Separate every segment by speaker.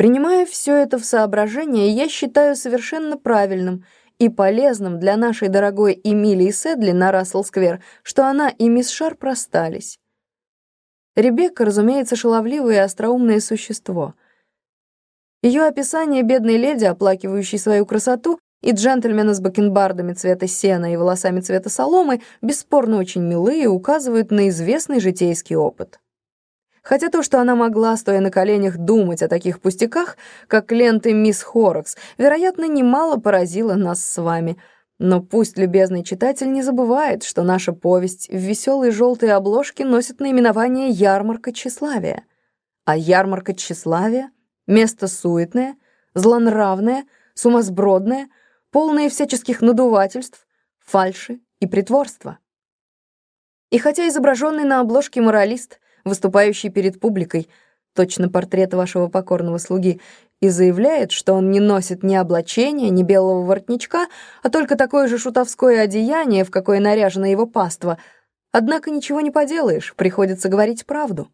Speaker 1: Принимая все это в соображение, я считаю совершенно правильным и полезным для нашей дорогой Эмилии Седли на Рассел-сквер, что она и мисс Шарп расстались. Ребекка, разумеется, шаловливое и остроумное существо. Ее описание бедной леди, оплакивающей свою красоту, и джентльмена с бакенбардами цвета сена и волосами цвета соломы бесспорно очень милые указывают на известный житейский опыт. Хотя то, что она могла, стоя на коленях, думать о таких пустяках, как ленты мисс Хоррокс, вероятно, немало поразило нас с вами. Но пусть любезный читатель не забывает, что наша повесть в веселой желтой обложке носит наименование «Ярмарка тщеславия». А ярмарка тщеславия — место суетное, злонравное, сумасбродное — полные всяческих надувательств, фальши и притворства. И хотя изображенный на обложке моралист, выступающий перед публикой, точно портрет вашего покорного слуги, и заявляет, что он не носит ни облачения, ни белого воротничка, а только такое же шутовское одеяние, в какое наряжено его паство, однако ничего не поделаешь, приходится говорить правду,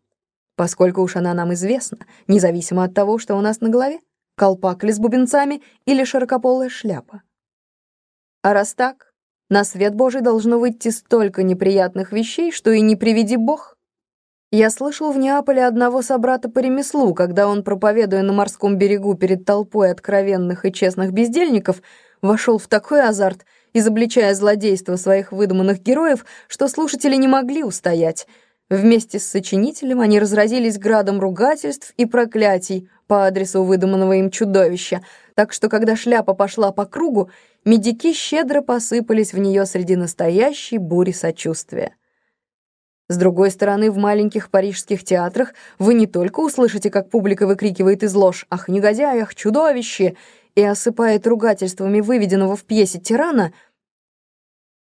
Speaker 1: поскольку уж она нам известна, независимо от того, что у нас на голове колпак ли с бубенцами или широкополая шляпа. А раз так, на свет Божий должно выйти столько неприятных вещей, что и не приведи Бог. Я слышал в Неаполе одного собрата по ремеслу, когда он, проповедуя на морском берегу перед толпой откровенных и честных бездельников, вошел в такой азарт, изобличая злодейство своих выдуманных героев, что слушатели не могли устоять — Вместе с сочинителем они разразились градом ругательств и проклятий по адресу выдуманного им чудовища, так что когда шляпа пошла по кругу, медики щедро посыпались в нее среди настоящей бури сочувствия. С другой стороны, в маленьких парижских театрах вы не только услышите, как публика выкрикивает из ложь «Ах, негодяй! Ах, чудовище!» и осыпает ругательствами выведенного в пьесе тирана —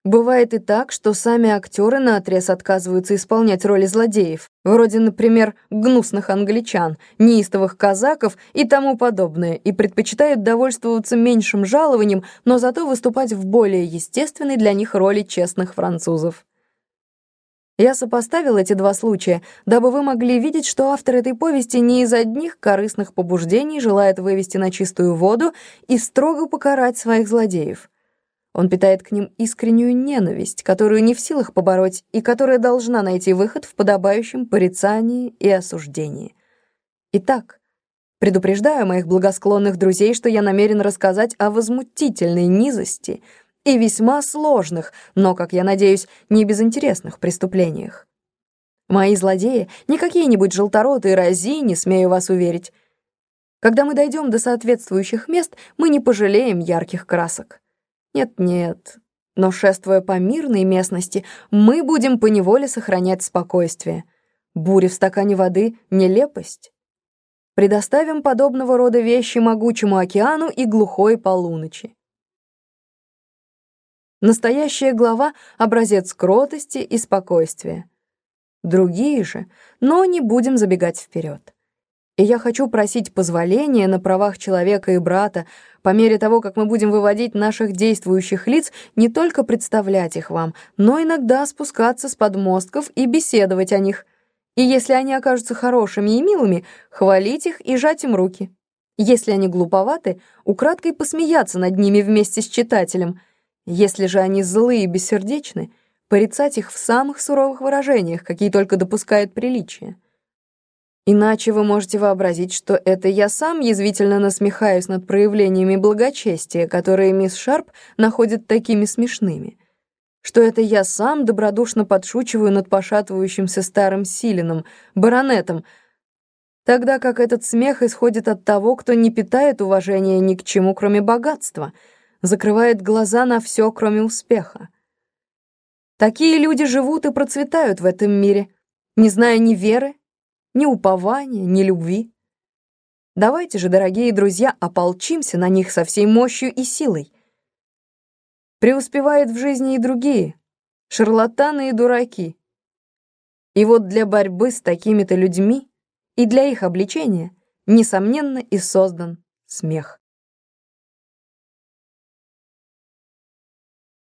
Speaker 1: Бывает и так, что сами актеры наотрез отказываются исполнять роли злодеев, вроде, например, гнусных англичан, неистовых казаков и тому подобное, и предпочитают довольствоваться меньшим жалованием, но зато выступать в более естественной для них роли честных французов. Я сопоставил эти два случая, дабы вы могли видеть, что автор этой повести не из одних корыстных побуждений желает вывести на чистую воду и строго покарать своих злодеев. Он питает к ним искреннюю ненависть, которую не в силах побороть и которая должна найти выход в подобающем порицании и осуждении. Итак, предупреждаю моих благосклонных друзей, что я намерен рассказать о возмутительной низости и весьма сложных, но, как я надеюсь, не безинтересных преступлениях. Мои злодеи — не какие-нибудь желторотые рази, не смею вас уверить. Когда мы дойдем до соответствующих мест, мы не пожалеем ярких красок. Нет-нет, но шествуя по мирной местности, мы будем поневоле сохранять спокойствие. Буря в стакане воды — нелепость. Предоставим подобного рода вещи могучему океану и глухой полуночи. Настоящая глава — образец кротости и спокойствия. Другие же, но не будем забегать вперед. И я хочу просить позволения на правах человека и брата, по мере того, как мы будем выводить наших действующих лиц, не только представлять их вам, но иногда спускаться с подмостков и беседовать о них. И если они окажутся хорошими и милыми, хвалить их и жать им руки. Если они глуповаты, украдкой посмеяться над ними вместе с читателем. Если же они злые и бессердечны, порицать их в самых суровых выражениях, какие только допускает приличие. Иначе вы можете вообразить, что это я сам язвительно насмехаюсь над проявлениями благочестия, которые мисс Шарп находит такими смешными. Что это я сам добродушно подшучиваю над пошатывающимся старым Силином, баронетом, тогда как этот смех исходит от того, кто не питает уважения ни к чему, кроме богатства, закрывает глаза на все, кроме успеха. Такие люди живут и процветают в этом мире, не зная ни веры, ни упования, ни любви. Давайте же, дорогие друзья, ополчимся на них со всей мощью и силой. Преуспевают в жизни и другие, шарлатаны и дураки. И вот для борьбы с такими-то людьми и для их обличения, несомненно, и создан смех.